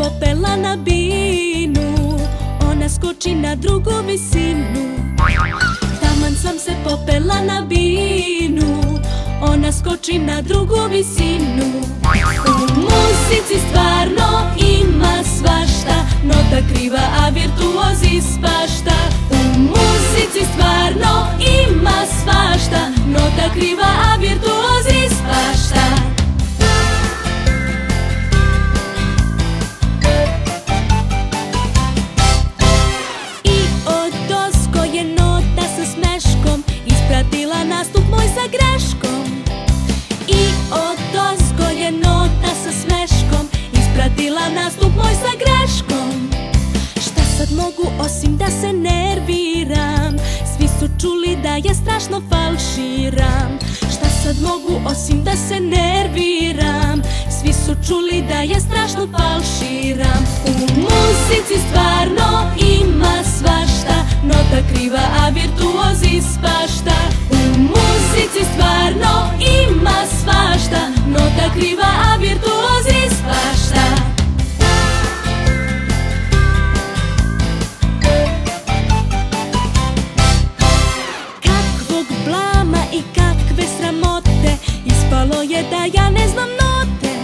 popela na binu Ona skoči na drugu visinu. Taman sam se popela na binu Ona skoči na drugu visinu. U muzici stvarno ima svašta Nota kriva, a virtuoz ispašta osim da se nerviram Svi su čuli da ja strašno falširam. Šta sad mogu osim da se nerviram Svi su čuli da ja strašno falširam. U muzici stvarno ima svašta Nota kriva, a virtuoz ispašta sramote Ispalo je da ja ne znam note.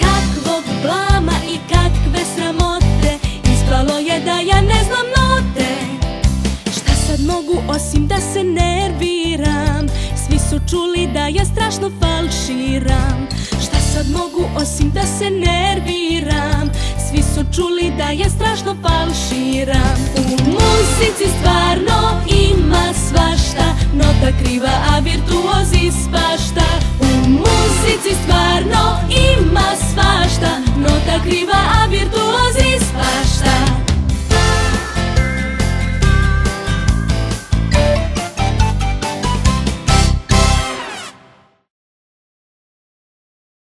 Kakvog blama i kakve sramote Ispalo je da ja ne znam note. Šta sad mogu osim da se nerviram? Svi su čuli da ja strašno falširam. Šta sad mogu osim da se nerviram? Svi su čuli da ja strašno falširam. U muzici stvarno ima svašta Nota kriva,